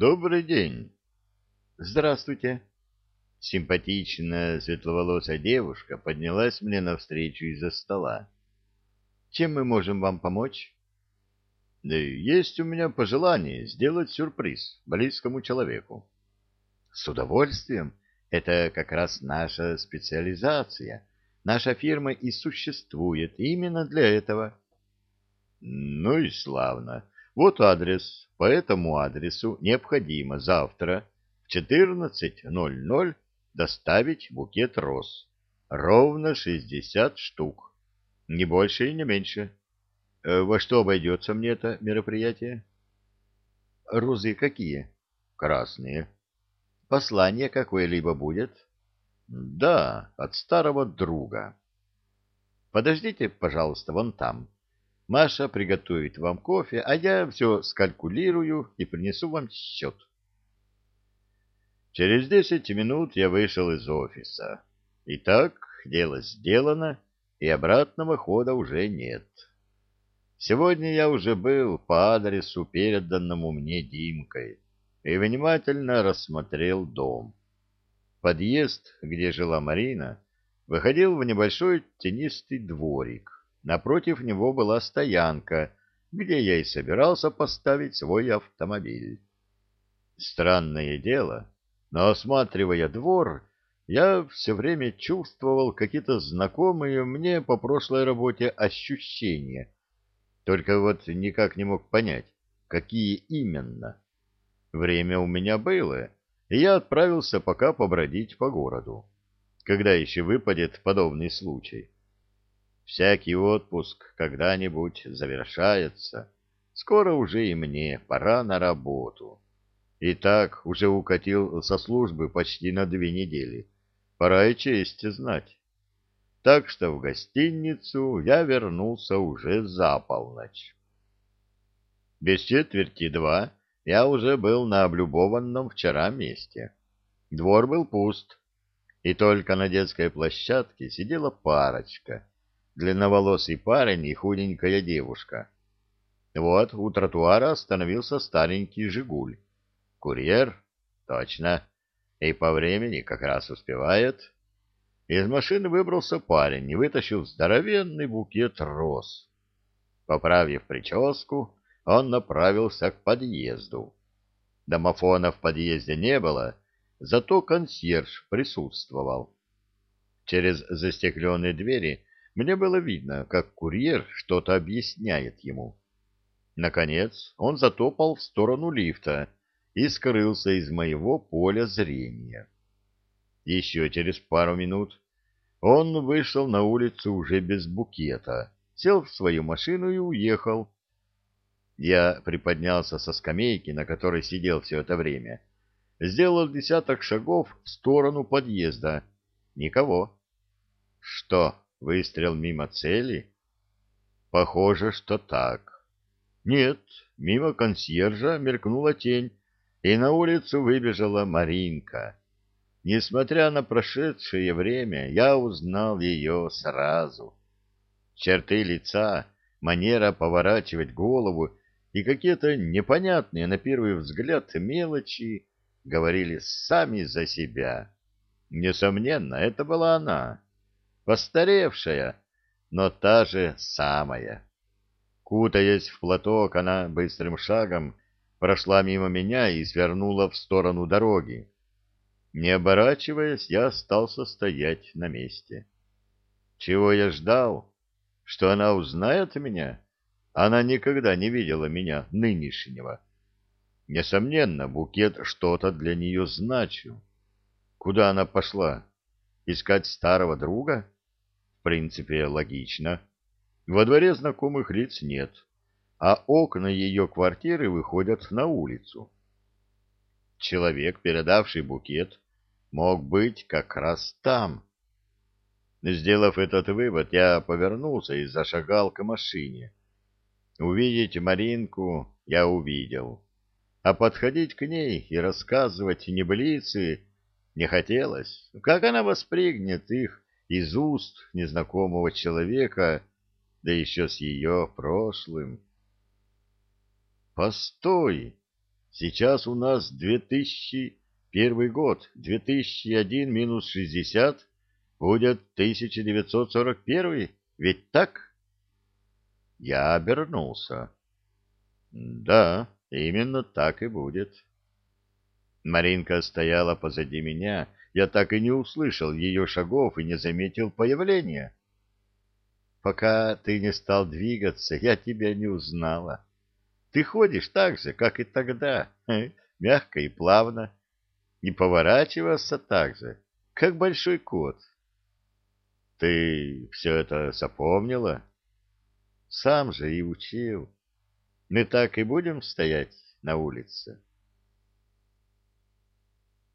Добрый день. Здравствуйте. Симпатичная светловолосая девушка поднялась мне навстречу из-за стола. Чем мы можем вам помочь? Да есть у меня пожелание сделать сюрприз близкому человеку. С удовольствием. Это как раз наша специализация. Наша фирма и существует именно для этого. Ну и славно. Вот адрес. По этому адресу необходимо завтра в 14.00 доставить букет роз. Ровно 60 штук. Не больше и не меньше. Э, во что обойдется мне это мероприятие? Розы какие? Красные. Послание какое-либо будет? Да, от старого друга. Подождите, пожалуйста, вон там. Маша приготовит вам кофе, а я все скалькулирую и принесу вам счет. Через десять минут я вышел из офиса. Итак, дело сделано, и обратного хода уже нет. Сегодня я уже был по адресу, переданному мне Димкой, и внимательно рассмотрел дом. Подъезд, где жила Марина, выходил в небольшой тенистый дворик. Напротив него была стоянка, где я и собирался поставить свой автомобиль. Странное дело, но осматривая двор, я все время чувствовал какие-то знакомые мне по прошлой работе ощущения, только вот никак не мог понять, какие именно. Время у меня было, и я отправился пока побродить по городу, когда еще выпадет подобный случай. Всякий отпуск когда-нибудь завершается. Скоро уже и мне пора на работу. И так уже укатил со службы почти на две недели. Пора и честь знать. Так что в гостиницу я вернулся уже за полночь. Без четверти два я уже был на облюбованном вчера месте. Двор был пуст, и только на детской площадке сидела парочка — длинноволосый парень и худенькая девушка. Вот у тротуара остановился старенький «Жигуль». Курьер? Точно. И по времени как раз успевает. Из машины выбрался парень и вытащил здоровенный букет роз. Поправив прическу, он направился к подъезду. Домофона в подъезде не было, зато консьерж присутствовал. Через застекленные двери мне было видно, как курьер что-то объясняет ему. Наконец он затопал в сторону лифта и скрылся из моего поля зрения. Еще через пару минут он вышел на улицу уже без букета, сел в свою машину и уехал. Я приподнялся со скамейки, на которой сидел все это время, сделал десяток шагов в сторону подъезда. Никого. Что? Выстрел мимо цели? Похоже, что так. Нет, мимо консьержа мелькнула тень, и на улицу выбежала Маринка. Несмотря на прошедшее время, я узнал ее сразу. Черты лица, манера поворачивать голову и какие-то непонятные на первый взгляд мелочи говорили сами за себя. Несомненно, это была она постаревшая, но та же самая. Кутаясь в платок, она быстрым шагом прошла мимо меня и свернула в сторону дороги. Не оборачиваясь, я остался стоять на месте. Чего я ждал? Что она узнает меня? Она никогда не видела меня нынешнего. Несомненно, букет что-то для нее значил. Куда она пошла? Искать старого друга? В принципе, логично. Во дворе знакомых лиц нет, а окна ее квартиры выходят на улицу. Человек, передавший букет, мог быть как раз там. Сделав этот вывод, я повернулся и зашагал к машине. Увидеть Маринку я увидел, а подходить к ней и рассказывать небылицы не хотелось. Как она воспригнет их из уст незнакомого человека, да еще с ее прошлым. Постой! Сейчас у нас 2001 год, 2001 минус 60 будет 1941, ведь так? Я обернулся. Да, именно так и будет. Маринка стояла позади меня, я так и не услышал ее шагов и не заметил появления. Пока ты не стал двигаться, я тебя не узнала. Ты ходишь так же, как и тогда, мягко и плавно, и поворачивался так же, как большой кот. Ты все это запомнила? Сам же и учил. Мы так и будем стоять на улице.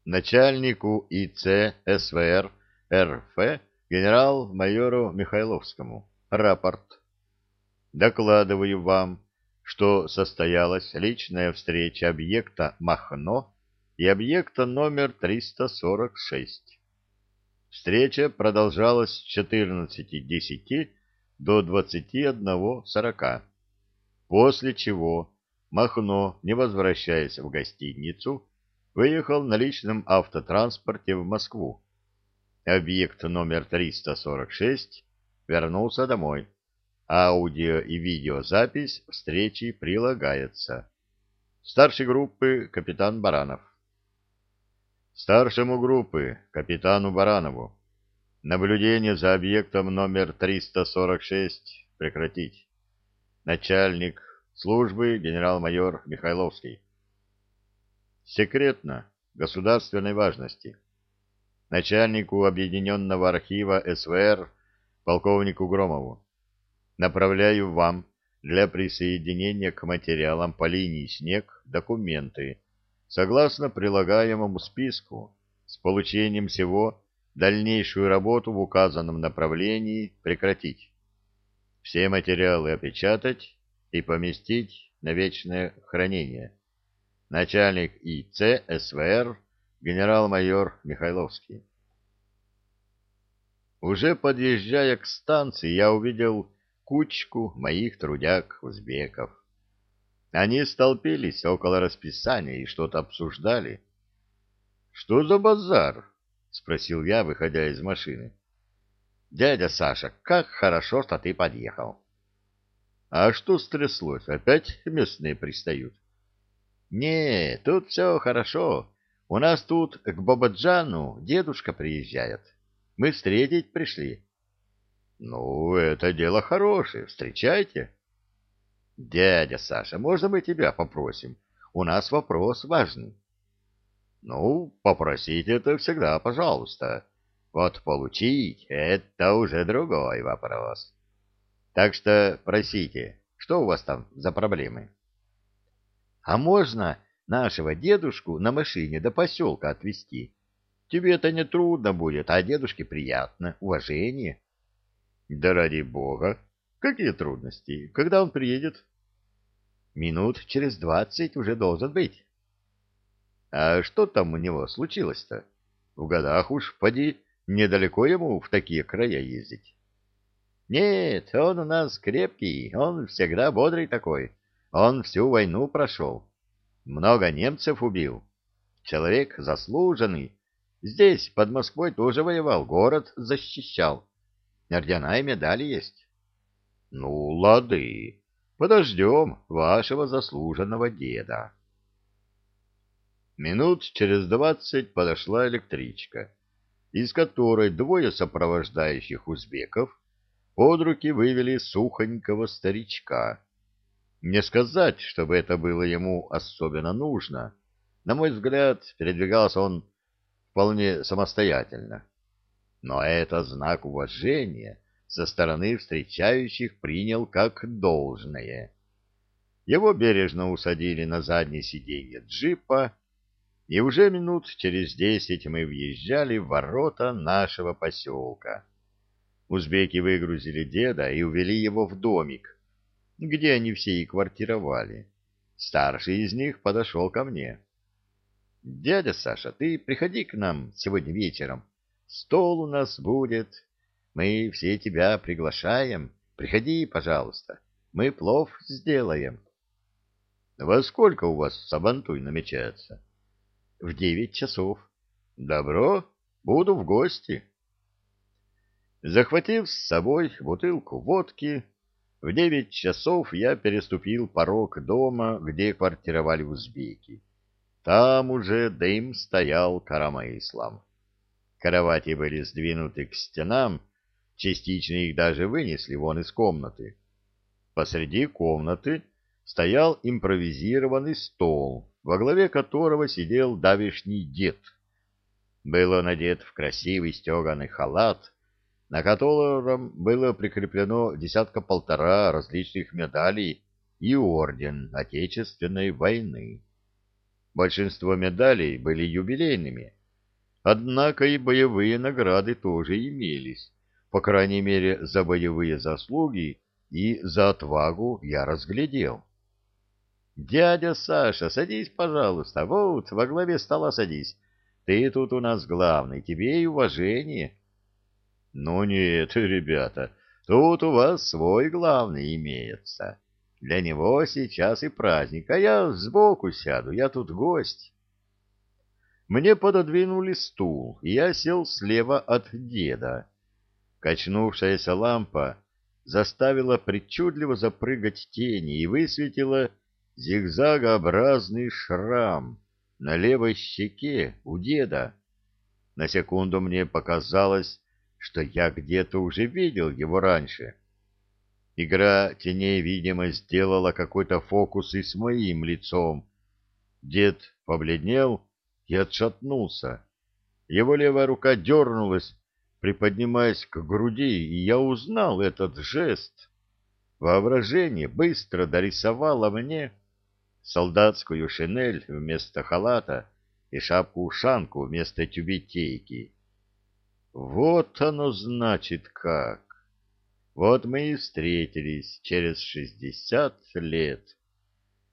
Начальнику ИЦ СВР РФ генерал-майору Михайловскому. Рапорт. Докладываю вам, что состоялась личная встреча объекта Махно и объекта номер 346. Встреча продолжалась с 14.10 до 21.40, после чего Махно, не возвращаясь в гостиницу, выехал на личном автотранспорте в Москву. Объект номер 346 вернулся домой. Аудио и видеозапись встречи прилагается. Старший группы капитан Баранов. Старшему группы капитану Баранову. Наблюдение за объектом номер 346 прекратить. Начальник службы генерал-майор Михайловский. Секретно, государственной важности. Начальнику Объединенного архива СВР полковнику Громову. Направляю вам для присоединения к материалам по линии «Снег» документы, согласно прилагаемому списку, с получением всего дальнейшую работу в указанном направлении прекратить. Все материалы опечатать и поместить на вечное хранение. Начальник ИЦ СВР генерал-майор Михайловский. Уже подъезжая к станции, я увидел кучку моих трудяг-узбеков. Они столпились около расписания и что-то обсуждали. — Что за базар? — спросил я, выходя из машины. — Дядя Саша, как хорошо, что ты подъехал. — А что стряслось? Опять местные пристают? — Не, тут все хорошо. У нас тут к Бабаджану дедушка приезжает. — мы встретить пришли. — Ну, это дело хорошее. Встречайте. — Дядя Саша, можно мы тебя попросим? У нас вопрос важный. — Ну, попросить это всегда, пожалуйста. Вот получить — это уже другой вопрос. Так что просите, что у вас там за проблемы? — А можно нашего дедушку на машине до поселка отвезти? Тебе это не трудно будет, а дедушке приятно, уважение. Да ради бога. Какие трудности? Когда он приедет? Минут через двадцать уже должен быть. А что там у него случилось-то? В годах уж, поди, недалеко ему в такие края ездить. Нет, он у нас крепкий, он всегда бодрый такой. Он всю войну прошел. Много немцев убил. Человек заслуженный, Здесь, под Москвой, тоже воевал, город защищал. Ордена и медали есть. Ну, лады, подождем вашего заслуженного деда. Минут через двадцать подошла электричка, из которой двое сопровождающих узбеков под руки вывели сухонького старичка. Не сказать, чтобы это было ему особенно нужно. На мой взгляд, передвигался он вполне самостоятельно. Но это знак уважения со стороны встречающих принял как должное. Его бережно усадили на заднее сиденье джипа, и уже минут через десять мы въезжали в ворота нашего поселка. Узбеки выгрузили деда и увели его в домик, где они все и квартировали. Старший из них подошел ко мне. Дядя Саша, ты приходи к нам сегодня вечером. Стол у нас будет. Мы все тебя приглашаем. Приходи, пожалуйста. Мы плов сделаем. Во сколько у вас сабантуй намечается? В девять часов. Добро, буду в гости. Захватив с собой бутылку водки, в девять часов я переступил порог дома, где квартировали узбеки. Там уже дым стоял коромыслом. Кровати были сдвинуты к стенам, частично их даже вынесли вон из комнаты. Посреди комнаты стоял импровизированный стол, во главе которого сидел давишний дед. Был он одет в красивый стеганый халат, на котором было прикреплено десятка-полтора различных медалей и орден Отечественной войны. Большинство медалей были юбилейными, однако и боевые награды тоже имелись, по крайней мере, за боевые заслуги и за отвагу я разглядел. «Дядя Саша, садись, пожалуйста, вот, во главе стола садись. Ты тут у нас главный, тебе и уважение». Ну нет, ребята, тут у вас свой главный имеется. Для него сейчас и праздник, а я сбоку сяду, я тут гость. Мне пододвинули стул, и я сел слева от деда. Качнувшаяся лампа заставила причудливо запрыгать тени и высветила зигзагообразный шрам на левой щеке у деда. На секунду мне показалось, что я где-то уже видел его раньше. Игра теней, видимо, сделала какой-то фокус и с моим лицом. Дед побледнел и отшатнулся. Его левая рука дернулась, приподнимаясь к груди, и я узнал этот жест. Воображение быстро дорисовало мне солдатскую шинель вместо халата и шапку-ушанку вместо тюбетейки. Вот оно значит как. Вот мы и встретились через шестьдесят лет.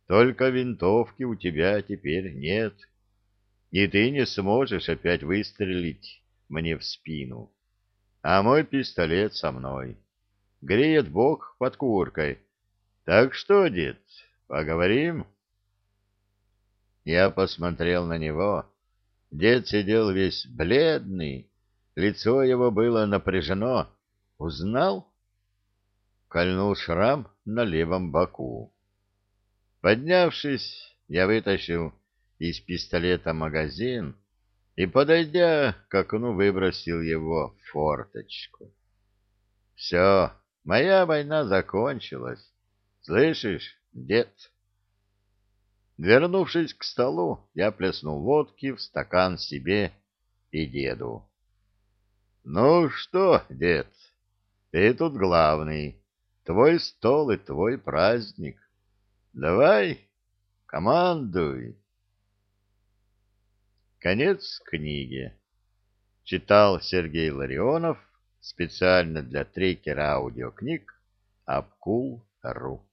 Только винтовки у тебя теперь нет, и ты не сможешь опять выстрелить мне в спину. А мой пистолет со мной. Греет Бог под куркой. Так что, дед, поговорим? Я посмотрел на него. Дед сидел весь бледный, Лицо его было напряжено. Узнал? Кольнул шрам на левом боку. Поднявшись, я вытащил из пистолета магазин и, подойдя к окну, выбросил его в форточку. Все, моя война закончилась. Слышишь, дед? Вернувшись к столу, я плеснул водки в стакан себе и деду. Ну что, дед, ты тут главный. Твой стол и твой праздник. Давай, командуй. Конец книги. Читал Сергей Ларионов специально для трекера аудиокниг Апкул.ру